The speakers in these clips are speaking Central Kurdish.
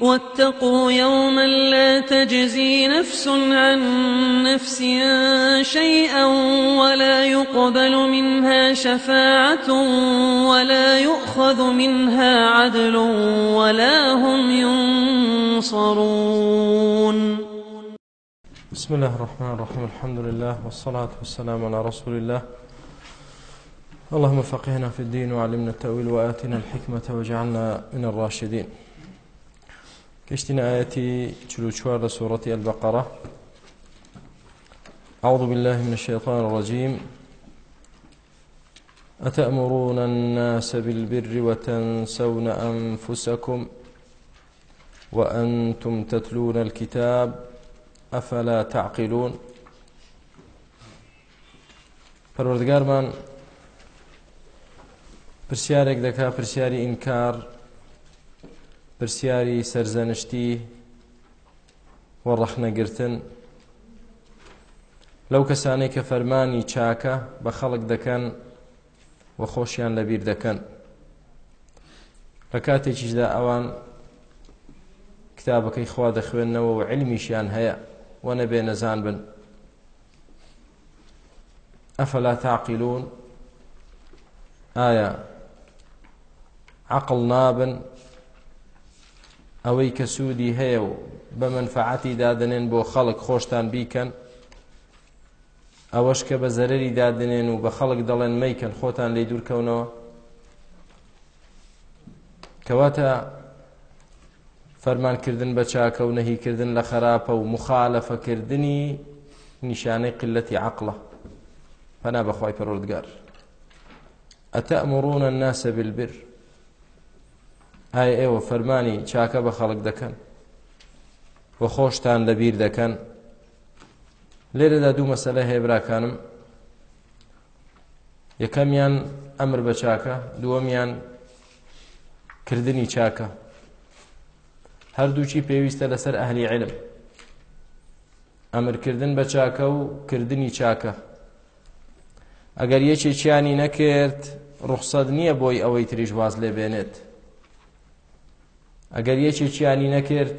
واتقوا يوما لا تجزي نفس عن نفس شيئا ولا يقبل منها شفاعة ولا يؤخذ منها عدل ولا هم ينصرون بسم الله الرحمن الرحيم الحمد لله والصلاة والسلام على رسول الله اللهم فقهنا في الدين وعلمنا التأويل وآتنا الحكمة وجعلنا من الراشدين پێشتین ئاەتی چلوچوار لە سوورەتی ئەلبەقەرە أعوذ بالله من الشيطان الرجيم أتأمرون الناس بالبر وتنسون أنفسكم وأنتم تتلون الكتاب أفلا تعقلون پەروەردگارمان پرسیارێک دەکا پرسیاری ئینکار پرسیاری سەرزەنشتی وەڕەخنەگرتن لەو کەسانەی کە فەرمانی چاکە بە خەڵک دەکەن و خۆشیان لەبیر دەکەن لە کاتێکیشدا ئەوان کتابەکەی خوا دەخوێندنەوە و علمیشیان هەیە وە نەبێ نەزان بن ئەفەلا تاقیلون ئایا عقل نابن ئەوەی کە سوودی هەیە و بە منفعەتی دادنێن بۆ خەڵک خۆشتان بیکەن ئەوەش کە بە زەرری دادنێن و بە خەڵک دەڵێن مەیکەن خۆتان لی دوورکەونەوە کەواتە فەرمانکردن بە چاکە و نەهیکردن لە خراپە و مخالەفەکردنی نیشانەی قلەتی عقلە فەنا بەخوای پەرۆردگار ئەتەمرون الناس بالبر ئایا ئێوە فەرمانی چاکە بە خەڵک دەکەن وە خۆشتان لەبیر دەکەن لێرەدا دوو مەسەلە هێبراکانم یەکەمیان ئەمر بە چاکە دووەمیان کردنی چاکە هەردووچی پێویستە لەسەر ئەهلی علم ئەمرکردن بە چاکە و کردنی چاکە ئەگەر یەکێکیانی نەکرد ڕوخسەد نییە بۆی ئەوەی تریش باز لێبێنێت ئەگەر یەکێکیانی نەکرد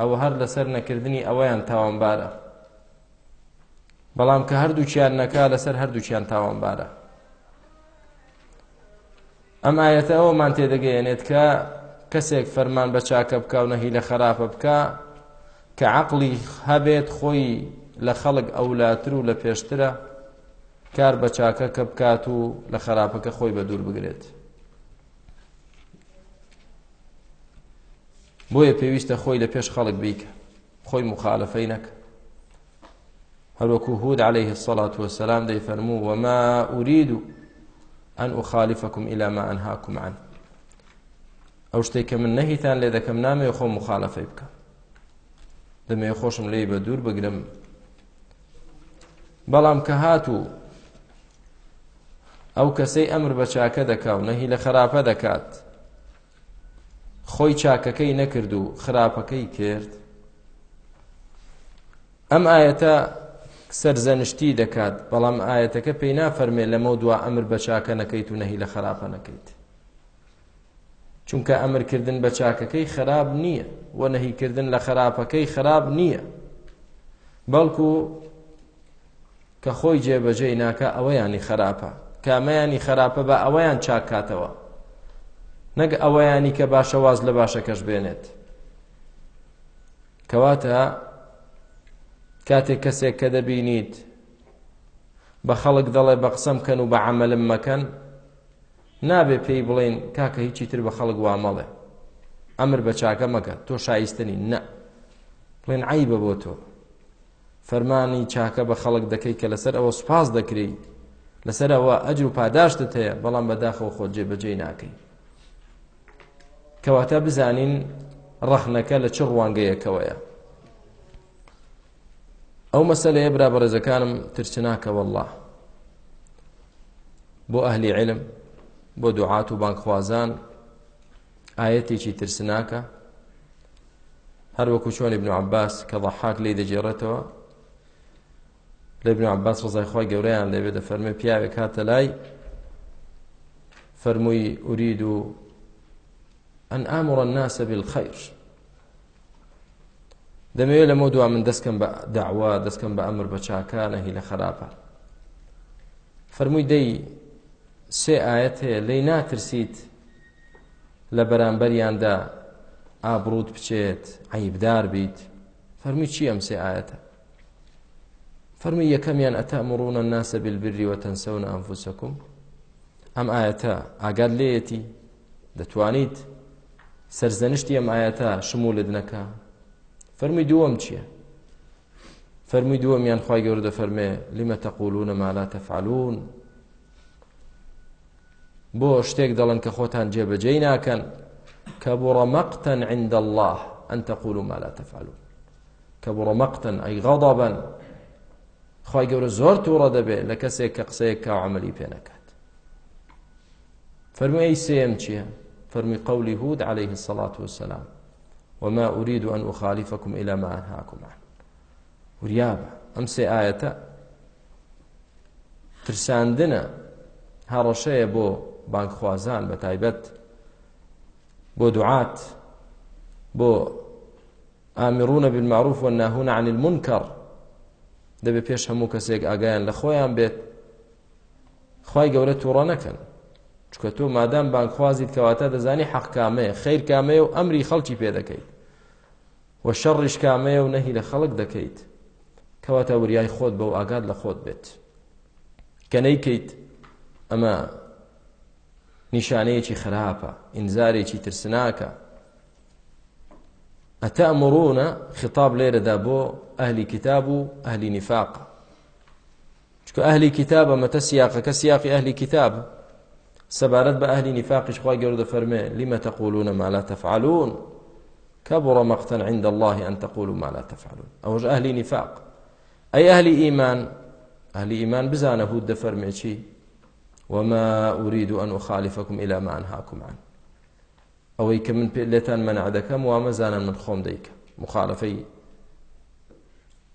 ئەوە هەر لەسەر نەکردنی ئەوەیان تاوانبارە بەڵام کە هەردووچیان نەکا لەسەر هەردووچیان تاوانبارە ئەم ئاەتە ئەوەمان تێدەگەیەنێت کە کەسێک فەرمان بە چاکە بکە و نەهی لە خراپە بکە کە عقلی هەبێت خۆی لە خەڵک ئەولاتر و لە پێشترە کار بە چاکە کە بکات و لە خراپەکە خۆی بە دوور بگرێت. بۆیە پێویستە خۆی لە پێش خەڵک بیکە خۆی مخالفەی نەک هەروەکو هود عليه الصلاة والسلام دەی فەرموو وما أريد أن أخالفكم إلى ما أنهاكم عنه ئەو شتێک کە من نەهیتان لێ دەکەم نامێ خۆ مخالفەی بکە دەمێ خۆشم لێی بە دوور بگرم بەڵام کە هاتوو ئەو کەسەی ئەمر بە چاکە دەکا و نەهی لە خراپە دەکات خۆی چاکەکەی نەکرد و خراپەکەی کرد ئەم ئاەتە سەرزەنشتی دەکات بەڵام ئاەتەکە پێی نافەرمێ لەمە دوا ئەمر بە چاکە نەکەیت و نەهی لە خراپە نەکەیت چونکە ئەمرکردن بە چاکەکەی خراب نییە و نەهیکردن لە خراپەکەی خراب نییە بەڵکو کە خۆی جێبەجێی ناکە ئەوەیانی خراپە کامەیانی خراپە بە ئەوەیان چاکاتەوە نەک ئەوەیانی کە باشە واز لە باشەکەش بێنێت کەواتە کاتێک کەسێک کە دەبینیت بە خەڵک دەڵێ بە قسەم کەن و بە عملم مەکەن نابێ پێی بڵێن کاکە هیچی تر بە خەڵک وامەڵێ ئەمر بە چاکە مەکە تۆ شایستنی نە بڵێن عیبە بۆ تۆ فەرمانی چاکە بە خەڵک دەکەی کە لەسەر ئەوە سوپاس دەکری لەسەر ئەوە ئەجر و پاداشتت هەیە بەڵام بەداخەوە خۆ جێبەجێ ناکەی کەواتە بزانین ڕەخنەکە لە چ ڕوانگەیەکەوەیە ئەو مەسلەیە برا بەڕێزەکانم ترچناکەوەله بۆ ئەهلی علم بۆ دوعات و بانکخوازان ئاەتێکی ترسناکە هەروەکو چۆن ابن عباس کە ضحاک لی دەجێڕێتەوە لە ابن عباس ڕزای خۆی گەورەیان لەوێ دەفەرمێ پیاوێک هاتە لای فەرمووی ئورید و ئەن ئامڕە ناسە بالخەیر دەمەوێت لەمە دو من دەستکەم بە داوا دەستکەم بە ئەمر بە چاکانە هی لە خراپە فەرمووی دەی سێ ئاەت هەیە لی ناترسیت لە بەرامبەریاندا ئابروت بچێت عیبدار بیت فەرمی چی ئەم سێ ئاەتە فەرمی یەکەمیان ئەتەمڕونە ناسە بالبری وەتەنسەونە ئەنفوسەکم ئەم ئاەتە ئاگاد لێەتی دەتوانیت سەرزەنشتی ئەم ئاەتە شمولت نەکە فەرمی دووەم چییە فەرمی دووەمیان خی گەوردە فەرمێ لیمە تەقولونە مالا تەفعلون بۆ شتێک دەڵن کە خۆتان جێبەجێی ناکەن کە بڕە مەقتەن عند الله ئەن تەقولوا ما لا تەفعلون کە بڕە مەقتەن ئەی غەضەبەن خی گەورە زۆر تووڕە دەبێت لە کەسێک کە قسەیەک کا عملی پێ نەکات فەرمووی سێم چییە فرمي قول هود عليه الصلاة والسلام وما أريد أن أخالفكم إلى ما أنهاكم عنه وریابە ئەم سێ ئاەتە ترساندنە هەڕەشەیە بۆ بانکخوازان بە تایبەت بۆ دوعات بۆ ئامیڕونە بالمعروف و ناهون عن المنکەڕ دەبێ پێش هەموو کەسێک ئاگایان لە خۆیان بێت خی گەورە تووڕە نەکەن چکە تۆ مادام بانخوازیت کەواتە دەزانی حەق کامەیە خیر کامەیە و ئەمری خەڵکی پێ دەکەیت و شەڕیش کامەیە و نەهی لە خەڵک دەکەیت کەواتە وریای خۆت بەو ئاگات لە خۆت بێت کە نەیکەیت ئەمە نیشانەیەکی خراپە ئینزارێکی ترسناکە ئەتەمرونە خطاب لێرەدا بۆ ئەهلی کتاب و ئەهلی نفاق چکە ئەهلی کتابە مەتە سیاقەکە سیاقی ئەهلی کتابە سەبارەت بە ئەهلی نیفاقش خوا گەوردە فەرمێ لما تقولون ما لا تفعلون كبر مقتا عند الله أن تقولوا ما لا تفعلون أوج أهل نفاق أي أهل إيمان أهل إيمان بزانة هود دفر ميشي وما أريد أن أخالفكم إلى ما أنهاكم عنه أو كمن بلتان منع دكم وما زانا من خوم ديك مخالفي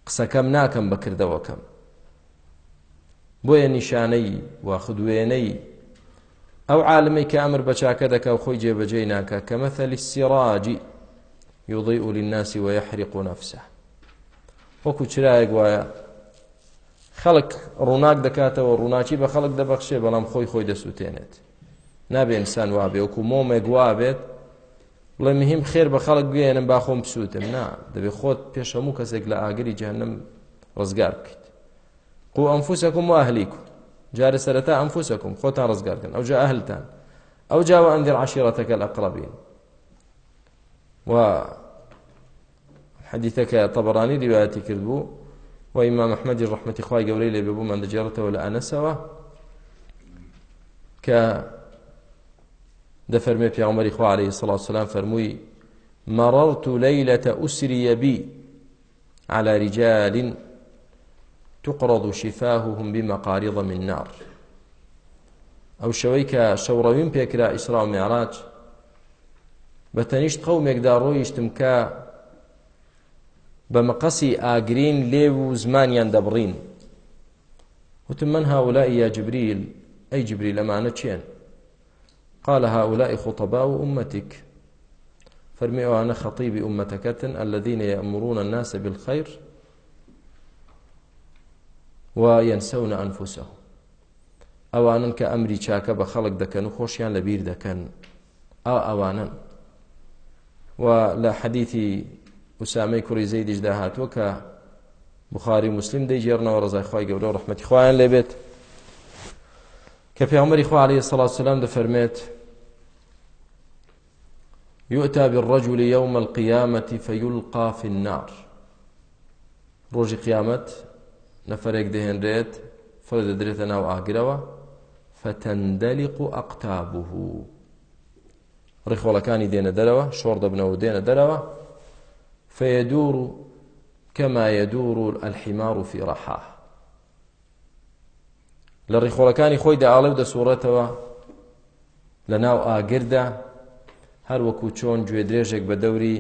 قسەکەم ناکەم بەکردەوەکەم بۆیە نیشانەی و خودوێنەی ئەو عالمی کە ئەمر بە چاکە دەکە و خۆی جێبەجێ ناکە کە مەثەلی سیڕاجی یوضی ئولی ناسی وە یحریق و نەفسە وەکو چرایەک وایە خەڵک ڕووناک دەکاتەوە ڕووناچی بە خەڵک دەبەخشێ بەڵام خۆی خۆی دەسووتێنێت نابێ ئینسان وابێ وەکو مۆمێک وابێت بڵێ مهم خێر بە خەڵک گوێنم با خۆم بسووتم نا دەبێت خۆت پێش هەموو کەسێک لە ئاگری جەهنم ڕزگار بکەیت قو ئەنفوسەکم و ئەهلیکم جار سرتا أنفسكم خوتا رزقاركن أو جاء أهلتان أو جاء وأنذر عشيرتك الأقربين و حديثك طبراني روايتي كذبو وإمام أحمد الرحمة إخوائي قولي لي ببو من دجارته ولا أنا سوا ك دفرمي في عمر إخوة عليه الصلاة والسلام فرموي مررت ليلة أسري بي على رجال تقرض شفاههم بمقارض من نار ئەو شەوەی کە شەوڕەویم پێکرا ئیسرا و میعراج بە تەنیشت قەومێکدا ڕۆیشتم کە بە مەقەسی ئاگرین لێو و زمانیان دەبڕین وتم من هاولائی یا جبریل ئەی جبریل ئەمانە چێن قال هؤلاء خطباء أمتك فرمي أنا خطيب أمتكتن الذين يأمرون الناس بالخير و ینسەونە ئەنفوسە ئەوانن کە ئەمری چاکە بە خەڵک دەکەن و خۆشیان لەبیر دەکەن ئا ئەوانن و لە حەدیتی وسامەی کوڕی زەیدیش داهاتوە کە بخاری مسلم دەیجێڕنەوە ڕزای خی گەورە و ڕحمەتی خۆیان لێبێت کە پێمەری خوارەیە سەڵات سلام دەفەرمێت يؤتى بالرجل يوم القيامة فيلقى في النار روج قيامت نەفرێک دەهێنرێت فەر دەدرێتە ناو ئاگرەوە فتەندەلیق و ئەقتابه ڕێخۆڵەکانی دێنە دەرەوە شۆڕ دەبنەوە دێنە دەرەوە فەیەدور و کەما یەدور الحیمار فی ڕەحاه لە ڕێخۆڵەکانی خۆی داڵێ و دەسوڕێتەوە لە ناو ئاگردا هەر وەکو چۆن گوێ درێژێک بە دەوری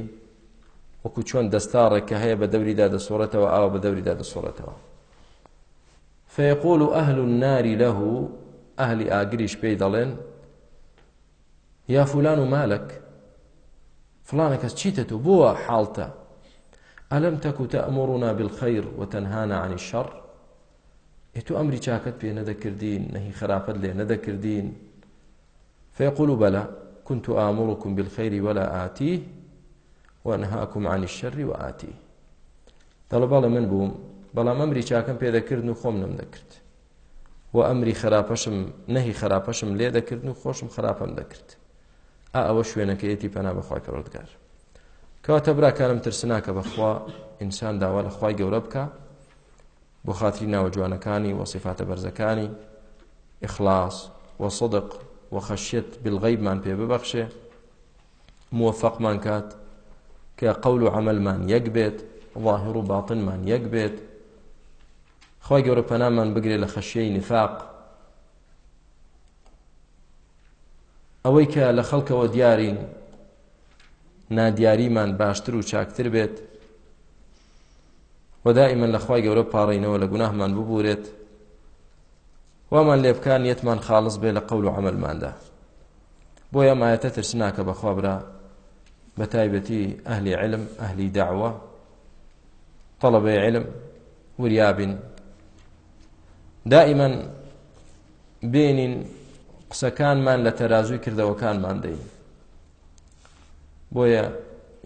وەکو چۆن دەستاڕێک کە هەیە بە دەوریدا دەسوڕێتەوە ئاوە بە دەوریدا دەسوڕێتەوە فيقول أهل النار له أهل آقريش بيدلين يا فلان مالك فلانة كس چيتتو بوا حالتا ألم تك تأمرنا بالخير وتنهانا عن الشر إتو أمري چاكت بي ندكردين نهي خرافت لي ندكردين فيقول بلى كنت آمركم بالخير ولا آتيه وأنهاكم عن الشر وآتيه طلب الله من بوم بەڵام ئەمری چاکەم پێدەکردن و خۆم نم دەکرد و ئەمری خراپەشم نەهی خراپەشم لێ دەکردن و خۆشم خراپەم دەکرد ئا ئەوە شوێنەکەیەتی پەنا بەخوای پەرۆردگار کەواتە براکانم ترسناکە بەخوا ئینسان داوا لە خی گەورە بکە بۆ خاتری ناوە جوانەکانی و سیفاتە بەرزەکانی ئیخلاص و صدق و خەشیت بالغەیبمان پێ ببەخشێ موفقمان کات کە قەول و عملمان یەک بێت ظاهر و باطنمان یەک بێت خی گەورە پەنامان بگرێت لە خەشیەی نفاق ئەوەی کە لە خەڵکەوە دیارین نادیاریمان باشتر و چاکتر بێت وەدائیمەن لە خی گەورە پاڕینەوە لە گوناهمان ببورێت وامان لێبکان یەتمان خاڵس بێ لە قەول و عملماندا بۆ ئەمایەتە ترسناکە بەخوابرا بە تایبەتی ئەهلی علم ئەهلی داوە طلبەی علم وریابن دائیما بێنین قسەکانمان لە تەرازوی کردەوەکانمان دەین بۆیە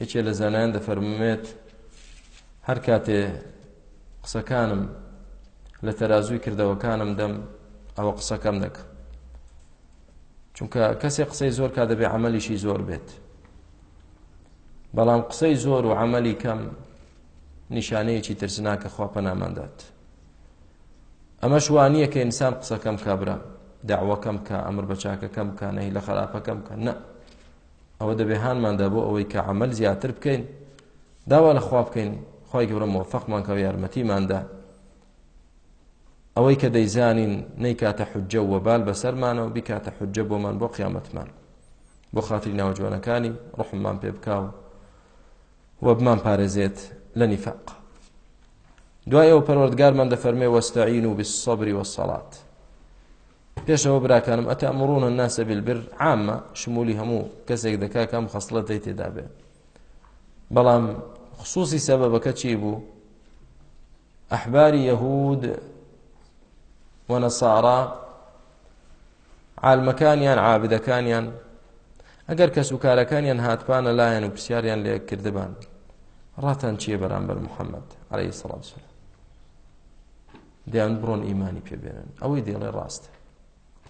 یەکێ لە زانایان دەفەرمێت هەر کاتێ قسەکانم لە تەرازوی کردەوەکانم دەم ئەوە قسەکەم دەکەم چونکە کەسێک قسەی زۆر کا دەبێ عملیشی زۆر بێت بەڵام قسەی زۆر و عملی کەم نیشانەیەکی ترسناکە خواپەناماندات ئەمەش وانییە کە ئینسان قسەکەم کابرا داوەکەم کە ئەمر بەچاکەکەم کە نەهی لە خراپەکەم کە نە ئەوە دەبێ هاانماندا بۆ ئەوەی کە عمل زیاتر بکەین داوا لە خوا بکەین خی گەورە مۆفقمان کە یارمەتیماندا ئەوەی کە دەیزانین نەیکاتە حجە وەبال بەسەرمانەوە بیکاتە حجە بۆمان بۆ قیامەتمان بۆ خاتری ناوەجوانەکانی ڕحممان پێ بکاو وەبمان پارێزێت لە نیفاق دوای ئەو پەروەردگارمان دەفەرمێ وەستەعین و بالصبری وەسەڵات پێشەوە براکانم ئەتەمڕونە الناسە بالبر عامە شمولی هەموو کەسێک دەکا کەم خەسڵەتی تێدا بێ بەڵام خصوصی سەبەبەکە چی بوو ئەحباری یەهود وەنەسارا عالمەکانیان عابدەکانیان ئەگەر کەس و کارەکانیان هاتپانە لایەن و پرسیاریان لێ کردبان ڕاتان چییە بەرامبەر محەممەد عليه الصلاة والسلام دەیان بڕۆن ئیمانی پێبێنن ئەوەی دێڵێ ڕاستە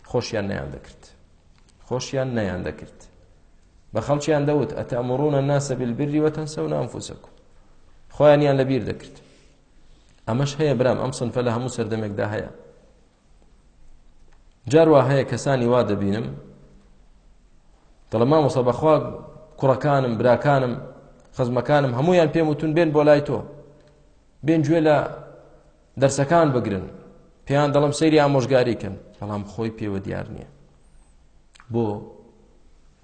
خۆشیان نیان دەکرد خۆشیان نیان دەکرد بە خەڵکییان دەوت ئەتەمڕونە ناسە بالبری وەتەنسەون ئەمفوسەکم خۆیانیان لەبیر دەکرد ئەمەش هەیە برام ئەم سنفە لە هەموو سەردەمێکدا هەیە جاروا هەیە کەسانی وا دەبینم دڵما وسە بەخوا کوڕەکانم براکانم خزمەکانم هەمویان پێم وتون بێن بۆ لای تۆ بێن گوێ لە دەرسەکان بگرن پێیان دەڵم سەیری ئامۆژگاریکەن بەڵام خۆی پێوە دیار نییە بۆ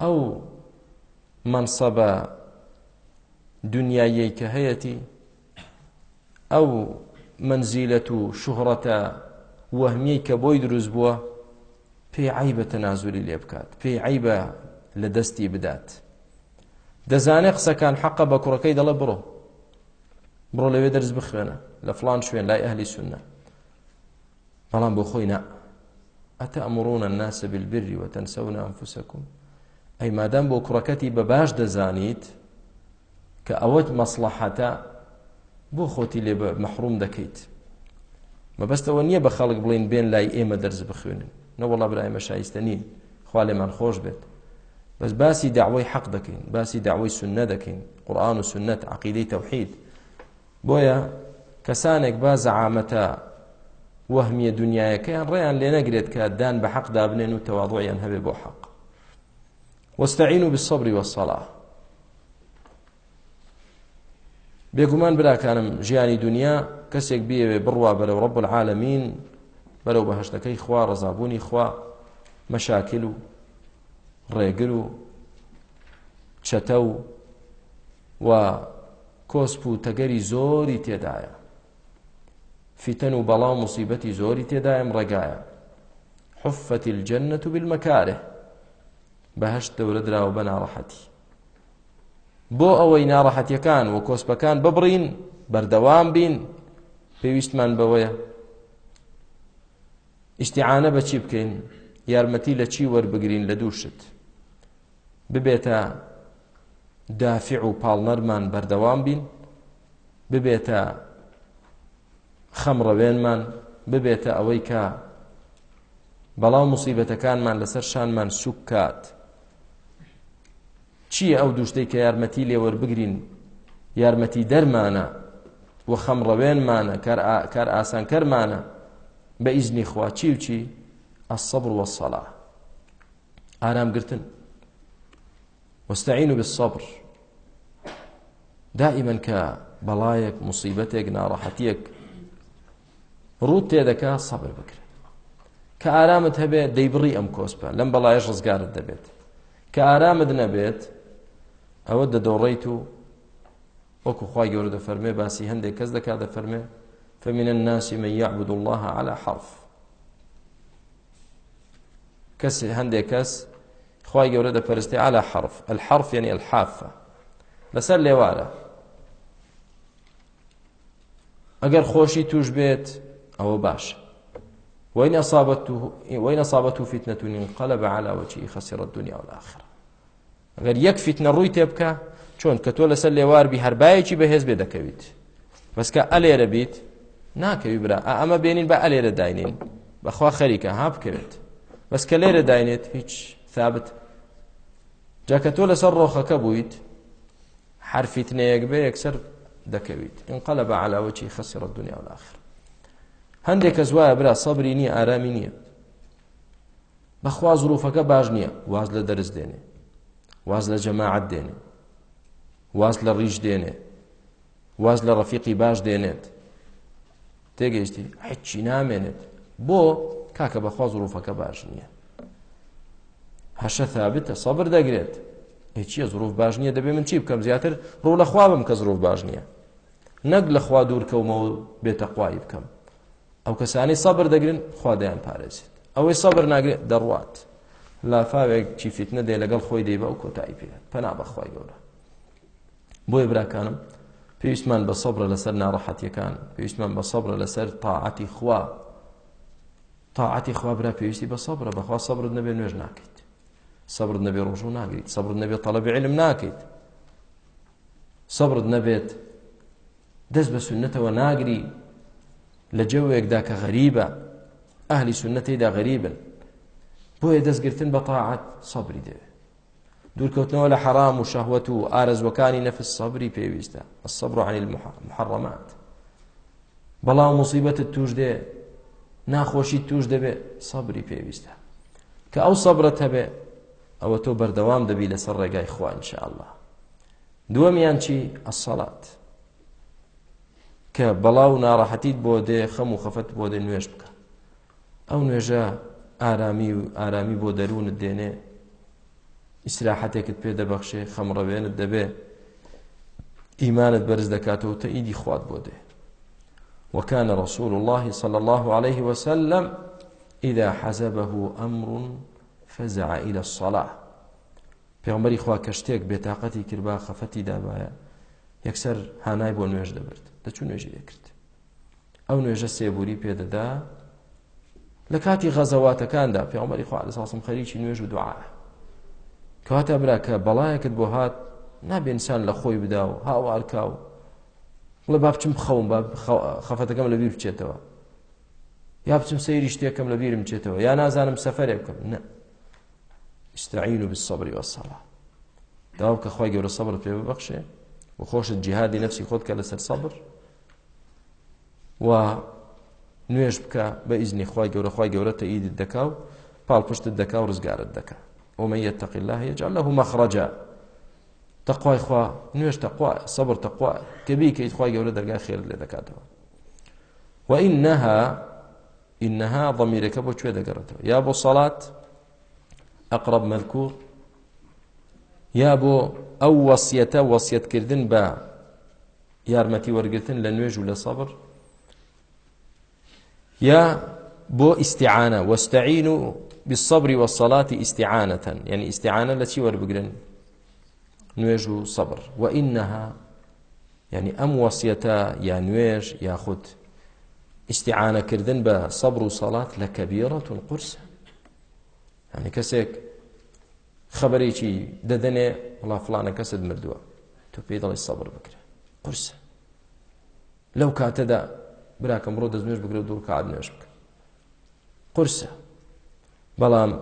ئەو منسەبە دنیایی کە هەیەی ئەو منزیلەت و شوهڕەتە وەهمی کە بۆی دروست بووە پێی عیبە تەنازوری لێ بکات پێی عیبە لە دەستی بدات دەزانێت قسەکان حەقە بە کوڕەکەی دەڵە بڕۆ بڕۆ لەوێ دەرز بخوێنە لە فلان شوێن لای ئەهلی سنە بەڵام بۆ خۆی نا ئەتە ئەمڕۆنە الناس بالبری وتەنسەون ئەنفوسەکم ئەی مادەم بۆ کوڕەکەتی بە باش دەزانیت کە ئەوەت مەسلحەتە بۆ خۆتی لێ بە مەحروم دەکەیت مەبەستەوە نییە بە خەڵک بڵین بێن لای ئێمە دەرز بخوێنن نەوەڵا برایمە شایستە نین خوا لێمان خۆش بێت بەس باسی داوای حەق دەکەین باسی داوای سنە دەکەین قورآان و سنت عقیدەی تەوحید بۆیە کەسانێک با زەعامەتە وەهمیە دنیایەکەیان ڕێیان لێ نەگرێت کە دان بە حەق دابنێن و تەواضعیان هەبێ بۆ حەق وەستەعین بالصبر والصلاة بێگومان براکانم ژیانی دنیا کەسێک بیەوێ بڕوا بەرەو ڕب العالمین بەرەو بەهشتەکەی خوا ڕزابوونی خوا مەشاکل و ڕێگر و چەتە و و کۆسپ و تەگەری زۆری تێدایە فیتەن و بەڵاو مصیبەتی زۆری تێدایم ڕێگایە حفەتی الجەنەت و بالمەکارێ بەهشت دەورە دراوە بە ناڕەحەتی بۆ ئەوەی ناڕەحەتیەکان و کۆسپەکان ببڕین بەردەوام بین پێویستمان بەوەیە ئیشتیعاانە بە چی بکەین یارمەتی لە چی وەربگرین لە دووشت ببێتە دافع و پاڵنەرمان بەردەوام بین ببێتە خەمڕەوێنمان ببێتە ئەوەی کە بەڵام مصیبەتەکانمان لەسەر شانمان سوک کات چییە ئەو دوشتەی کە یارمەتی لێوەربگرین یارمەتی دەرمانە و خەمڕەوێنمانە کار ئاسانکەرمانە بە ئیزنی خوا چی و چی ئەسەبر وەسەڵا ئارامگرتن وەستعین و بالصبر دائیمەن کە بەڵایەک مصیبەتێک ناڕەحەتیەک ڕوو تێدەکە سەبر بکرێت کە ئارامت هەبێت دەیبڕی ئەم کۆسپە لەم بەڵایەش ڕزگارت دەبێت کە ئارامت نەبێت ئەوە دەدۆڕیت و وەکو خی گەورە دەفەرمێ باسی هەندێک کەس دەکا دەفەرمێ فمن الناس من يعبد الله على حرف کەس هەندێک کەس خی گەورە دەپەرستی على حرف الحرف يعني الحافه لەسەر لێوارە ئەگەر خۆشی توش بێت ئەوە باشە وين أصابته وين أصابته فتنة انقلب على وجهه خسر الدنيا والآخرة ئەگەر یەک فتنە ڕووی تێ بکە چۆن کە تۆ لەسەر لێواربی هەربایەکی بەهێز بێ دەکەویت بەسکە ئەلێرە بیت ناکەوی برا ئەمە بێنین بە ئەلێرە داینین بەخوا خەریکە ها بکەوێت بەسکە لێرە داینێت هیچ ثابت جاکە تۆ لەسەر ڕۆخەکە بوویت حرفیتنەیەک بێ یەکسەر دەکەویت انقلە بە علاوەی خەسیڕە دنیا و آخر هەندێک کەس وایە برا سەبری نییە ئارامی نییە بەخوا زروفەکە باش نییە واز لە دەرز دێنێ واز لە جەماعەت دێنێ واز لە ڕیش دێنێ واز لە ڕەفیقی باش دێنێت تێگەیشتی هیچی نامێنێت بۆ کاکە بەخوا زروفەکە باش نییە هەشە ثابتە سەبر دەگرێت چییە زۆرۆڤ باش نییە دەبێ من چی بکەم زیاتر ڕۆ لە خوابم کە زۆرۆڤ باش نییە نەک لە خوا دوورکەومەوە بێتە قوایی بکەم ئەو کەسانی سەبر دەگرن خوادایان پارێزیت ئەوەی سەبر ناگرێت دەڕوات لافاوێک چی فیتنە دێ لەگەڵ خۆی دەی بە ئەو کۆتایی پێ پەنا بەخوای گەورە بۆیە براکانم پێویستمان بە سەبرە لەسەر ناڕەحەتیەکان پێویستمان بە سەبرە لەسەر تاعەتی خوا تاعەتی خوا برا پێویستی بە سەبرە بەخوا سەبرت نەبێ نوێژ ناکەیت سەبرت نەبێ ڕۆژوو ناگریت سەبرت نەبێت تەلەبی علم ناکەیت سەبرت نەبێت دەست بە سنتەوە ناگری لە جەوێکدا کە غەریبە ئەهلی سنتەیدا غەریبن بۆیە دەستگرتن بە تاعات سەبری دەوێت دوورکەوتنەوە لە حرام و شەهوەت و ئارەزوەکانی نەفس سەبری پێویستە الصبر عن المحرمات بەڵام مصیبەتت توش دێ ناخۆشی توش دەبێت سەبری پێویستە کە ئەو سەبرەت هەبێت ئەوە تۆ بەردەوام دەبی لەسەر ڕێگای خوا ئینشاءله دووەمیان چی ئەسەڵات کە بەڵاو ناڕەحەتیت بۆ دێ خەم و خەفەت بۆ دێ نوێژ بکە ئەو نوێژە ئارامی و ئارامی بۆ دەروونت دێنێ ئیسراحەتێکت پێ دەبەخشێ خەمڕەوێنت دەبێ ئیمانت بەرز دەکاتەوە تە ئیدی خوات بۆ دێ وكان رسول الله صلى الله عليه وسلم إذا حزبه أمر فەزع إلى الصلاة پێغمبەری خوا کە شتێک بێتاقەتی کردبا خەفەتی دابایە یەکسەر هانای بۆ نوێژ دەبرد دەچوو نوێژی دەکرد ئەو نوێژە سێبوری پێدەدا لە کاتی غەزەواتەکاندا پێغمبەری خوا لە ساسم خەریکی نوێژ و دوعاە کەواتە برا کە بەڵایەکت بۆ هات نابێنسان لە خۆی بدا و هاوارکاو لە با بچم خەوم خەفەتەکەم لەبیر بچێتەوە یا بچم سەیری شتێکم لەبیرم بچێتەوە یا نازانم سەفەرێ بکەم نە استعینوا بالصبر والصلاه داو کە خی گەورە سەبر پێ ببخشێ و خۆشت جیهادی نفسی خۆت کە لەسەر سەبر و نوێش بکە بە ئیزنی خی گەورە خی گەورەتە ئیدت دەکا و پاڵپشتت دەکا و ڕزگارت دەکا ومەیە تەقیلا هەیەجان لە مەخڕەجە تەخوای خوا نوێش تەخوا سەبر تەخوا کەبی کەیت خی گەورە دەرگا خێر لێ دەکاتەوە وئینەها ئینەها ضمیرەکە بۆ کوێ دەگەڕێتەوە یا بۆ سەڵات ئەقرب مەلکوور یا بۆ ئەو وەسیەتە وەسیەتکردن بە یارمەتی وەرگتن لە نوێژ و لە سەبر یا بۆ ئیسیعاە وەستعین و بالصبر والصلاة استعانة يعني استعانة التي وربقرن نويج صبر وإنها يعني أم وصية يا نويج ياخد استعانة كردن بصبر وصلاة لكبيرة قرسة ئەنی کەسێک خەبەرێکی دەدەنێ وڵا فلانە کەست مردووە تۆ پێی دەڵی سەبر بکرێ قرسە لەو کاتەدا براکەم ڕۆ دەستێش بگرە دوور کات نوێش بکە قرسە بەڵام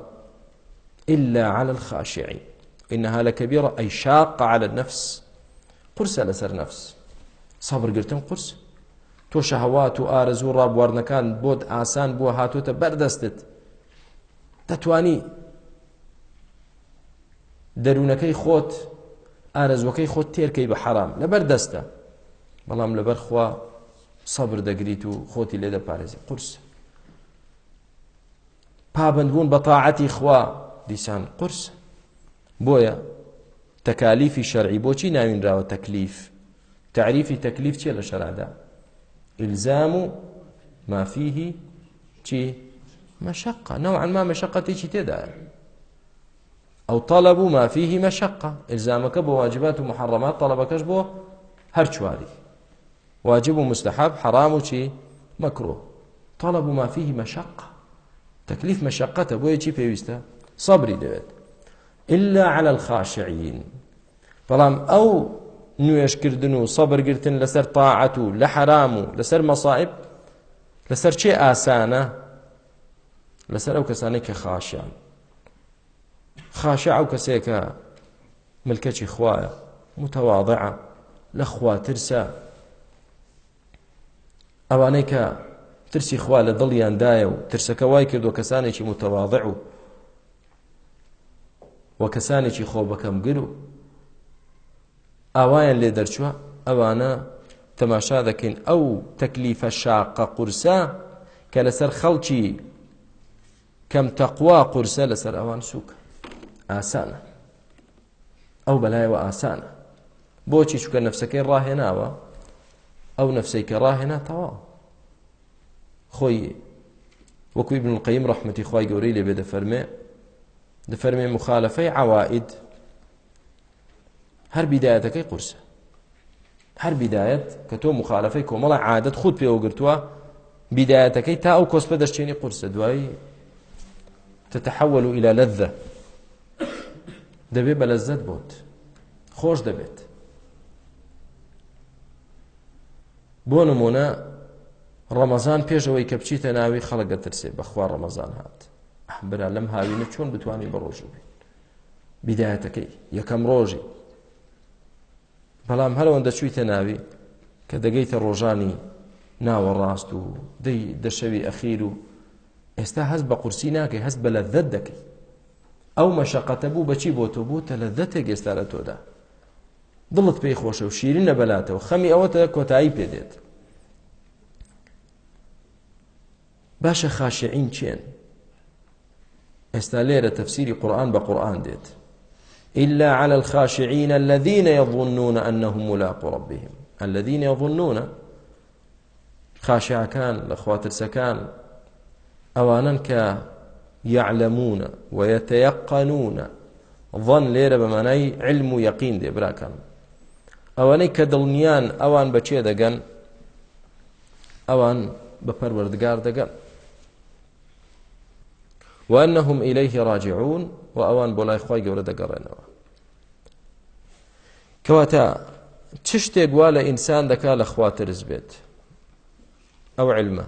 إلا على الخاشعين إنها لكبيرة أي شاقة على النفس قرسە لەسەر نفس سەبرگرتن قرس تۆ شەهوات و ئارزوو ڕابواردنەکان بۆت ئاسان بووە هاتوتە بەردەستت دەتوانی دەروونەکەی خۆت ئارەزوەکەی خۆت تێرکەی بە حرام لەبەر دەستە بەڵام لەبەر خوا سەبر دەگریت و خۆتی لێ دەپارێزی قرس پابندبوون بە تاعەتی خوا دیسان قرس بۆیە تەکالیفی شەرعی بۆچی ناوینراوە تەکلیف تعریفی تەکلیف چیە لە شەرادا ئلزام و مافیهی چی مشقة نوعا ما مشقتێکی تێدایە ئەو طلب و مافیهی مەشقة ئلزامەکە بۆ واجبات و محەڕەمات طلبەکەش بۆ هەر چواری واجب و مستحب حرام و چی مەکرۆ طلب و مافیهی مەشقة تەکلیف مەشقەتە بۆیە چی پێویستە سەبری دەوێت إلا على الخاشعين بەڵام ئەو نوێشکردن و سەبرگرتن لەسەر تاعەت و لە حرام و لەسەر مەسائب لەسەر چێ ئاسانە لەسەر ئەو کەسانەی کە خاشیان خاشە ئەو کەسەیە کە ملکەچی خوایە متەواضعە لە خواترسە ئەوانەی کە ترسی خوا لە دڵیاندایە و ترسەکە وای کردو کەسانێکی متەواضع و وە کەسانێکی خۆ بەکەم گر و ئاوایان لێ دەرچووە ئەوانە تەماشا دەکەین ئەو تەکلیفە شاقە قورسە کە لەسەر خەڵکی کەم تەقوا قورسە لەسەر ئەوان سووکە ئاسانە ئەو بەلایەوە ئاسانە بۆچی چکە نفسەکەی ڕاهێناوە ئەو نفسەی کە ڕاهێنا تەواو خۆی وەکوی بن قیم ڕحمەتی خی گەورەی لێبێ دەفەرمێ دەفەرمێ مخالەفەی عوائید هەر بیدایەتەکەی قورسە هەر بیدایەت کە تۆ مخالەفەی کۆمەڵە عادەت خودت پێوەگرتووە بیدایەتەکەی تا ئەو کۆسپە دەشتێنی قورسە دوایی تتحول إلى لذة دەبێ بە لەزت بۆت خۆش دەبێت بۆ نمونە ڕەمەزان پێشەوەی کە بچیتە ناوی خەڵک دەترسێ بەخوا ڕەمەزان هات ئەحبرا لەم هاوینە چۆن بتانی بە ڕۆژ بێت بیداەتەکەی یەکەم ڕۆژی بەڵام هەرەوەندە چویتە ناوی کە دەگەیتە ڕۆژانی ناوەڕاست و دەی دەشەوی ئەخیر و ئێستا هەست بە قورسی ناکەی هەست بە لەذەت دەکەی ئەو مەشەقەتە بوو بەچی بۆ تۆ بوو تە لەذەتێک ئێستا لە تۆدا دڵت پێی خۆشە و شیرینە بەلاتەوە خەمی ئەوەتە کۆتایی پێدێت باشە خاشعین چێن ئێستا لێرە تەفسیری قورآن بە قورآن دێت إلا على الخاشعين الذين يظنون أنهم ملاقو ربهم الذين يظنون خاشع كان لخواتر سكان ئەوانن کە يعلمونە وەتەقانونە ظن لێرە بە مانای علم و یەقین دێ براکەم ئەوانەی کە دڵنیان ئەوان بەچێ دەگەن ئەوان بەپەروەردگار دەگەن وأنهم إليه راجعون وأوان بولاي خواي گەورە دەگەڕێنەوە کەواتە چ شتێک وا لە ئینسان دەکا لە خواترز بێت ئەو علمە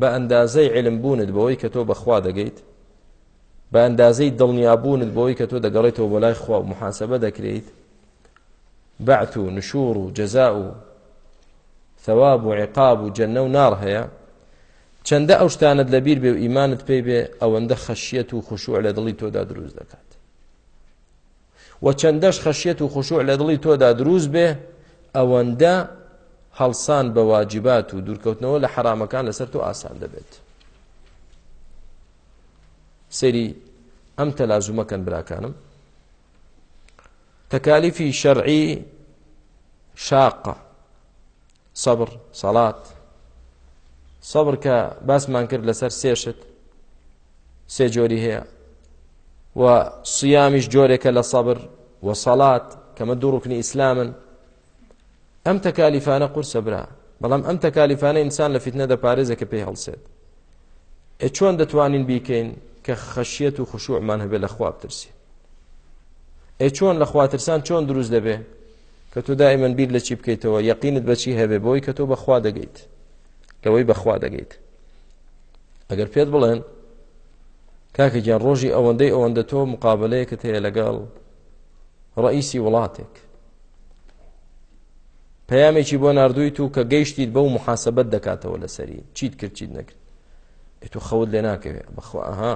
بە ئەندازەی علمبوونت بەوەی کە تۆ بەخوا دەگەیت بە ئەندازەی دڵنیابوونت بۆی کە تۆ دەگەڵێتەوە بۆ لای خوا و محاسبە دەکرێت بەعت و نشور و جەزا و ثواب و عقاب و جەنە و نار هەیە چەندە ئەو شتانت لەبیر بێ و ئیمانت پێی بێ ئەوەندە خەشیەت و خوشوع لە دڵی تۆدا دروست دەکات و چەندەش خەشیەت و خوشوع لە دڵی تۆدا دروست بێ ئەوەندە هەڵسان بە واجبات و دوورکەوتنەوە لە حرامەکان لەسەر تۆ ئاسان دەبێت سەری ئەم تەلازومەکەن براکانم تەکالیفی شەرعی شاقە سەبر سەڵات سەبر کە باسمان کرد لەسەر سێشت سێ جۆری هەیە و سیامیش جۆرێکە لە سەبر و سەڵات کەمە دوڕکنی ئیسلامن ئەم تەکالیفانە قورسە برا بەڵام ئەم تەکالیفانە ئینسان لە فیتنە دەپارێزە کە پێی هەڵسێت ئە چۆن دەتوانین بیکەین کە خەشیەت و خشوعمان هەبێ لە خواب ترسی ئە چۆن لە خواترسان چۆن دروست دەبێ کە تۆ دائما بیر لە چی بکەیتەوە یەقینت بەچی هەبێ بۆی کە تۆ بەخوا دەگەیت لەوەی بەخوا دەگەیت ئەگەر پێت بڵێن کاکە گیان ڕۆژی ئەوەندەی ئەوەندە تۆ مقابلەیە کە تەیە لەگەڵ ڕئیسی وڵاتێک پەیامێکی بۆ نردووی تو کە گەیشتیت بەو محاسبەت دەکاتەوە لەسەری چیت کردچیت نەکرد تو خەوت لێ ناکەوێت بەخواها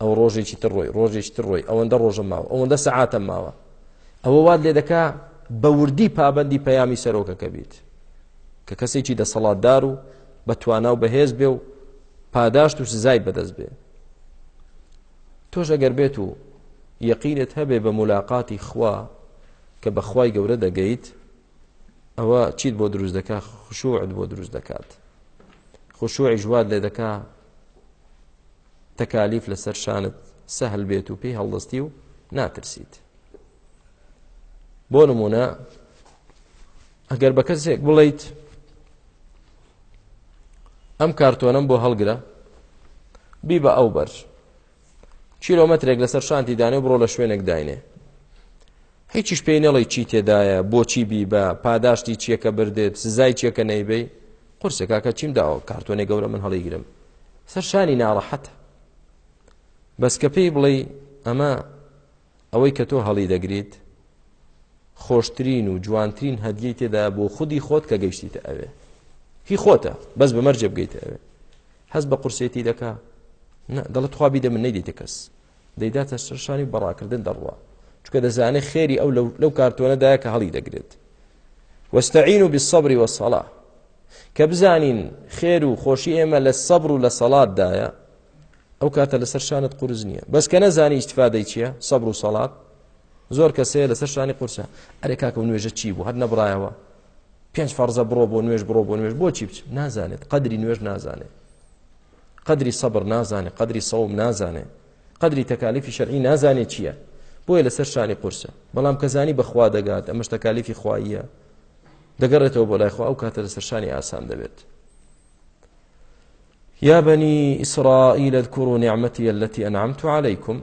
ئەو ڕۆژێکی تر ڕۆی ڕۆژێکی تر ڕۆی ئەوەندە ڕۆژە ماوە ئەوەندە سەعاتە ماوە ئەوە واد لێ دەکا بە وردی پابندی پەیامی سەرۆکەکە بیت کە کەسێکی دەسەڵاتدار و بە تواناو بەهێز بێ و پاداشت و سزای بەدەست بێ تۆش ئەگەر بێت و یەقینت هەبێ بە ملاقاتی خوا کە بەخوای گەورە دەگەیت ئەوە چیت بۆ دروست دەکا خوشوعت بۆ دروست دەکات خوشوعی ژواد لێ دەکا تەکالیف لەسەر شانت سەهل بێت و پێی هەڵدەستی و ناترسیت بۆ نمونە ئەگەر بە کەسێک بڵیت ئەم کارتۆنم بۆ هەڵگرە بی بە ئەو بەر کیلۆمەترێک لەسەر شانتی دانێ و بڕۆ لە شوێنێک داینێ هیچیش پێی نەڵی چی تێدایە بۆچی بی بە پاداشتی چیەکە بردێت سزای چیەکە نەیبەی قرسێک کاکە چیم داوە کارتۆنێ گەورە من هەڵیگرم سەرشانی ناڕەحەتە بەس کە پێی بڵێ ئەمە ئەوەی کە تۆ هەڵی دەگریت خۆشترین و جوانترین هەدیی تێدا بۆ خودی خۆت کە گەیشتیتە ئەوێ هی خۆتە بەس بە مەرجە بگەیتە ئەوێ هەست بە قورسێتی دەکا دەڵت خوابی دە من نەیدیتە کەس دەیداتە سەرشانی بەڕاکردن دەڕوە چکە دەزانێت خێری ئەو لەو کارتۆنەدایە کە هەڵی دەگرێت وەستەعین و بیسەبری وەسەڵا کە بزانین خێر و خۆشی ئێمە لە سەبر و لە سەڵاتدایە ئەو کاتە لەسەر شانت قورز نییە بەس کە نەزانی ئیسفادەی چییە سەبر و سەڵات زۆر کەسەیە لەسەر شانی قورسە ئەرێ کاکە و نوێژە چی بوو هەر نەبڕایەوە پێنج فەرزە بڕۆ بۆ نوێژ بڕۆ بۆ نوێژ بۆچی بچ نازانێت قدری نوێژ نازانێت قدری سەبر نازانێت قدری سەوم نازانێت قدری تەکالیفی شەرعی نازانێت چییە بۆیە لەسەر شانی قورسە بەڵام کەزانی بەخوا دەگات ئەمەش تەکالیفی خواییە دەگەڕێتەوە بۆ لایخوا ئەو کاتە لەسەر شانی ئاسان دەبێت يا بني إسرائيل اذكروا نعمتي التي أنعمت عليكم